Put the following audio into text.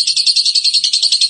ハハハハ!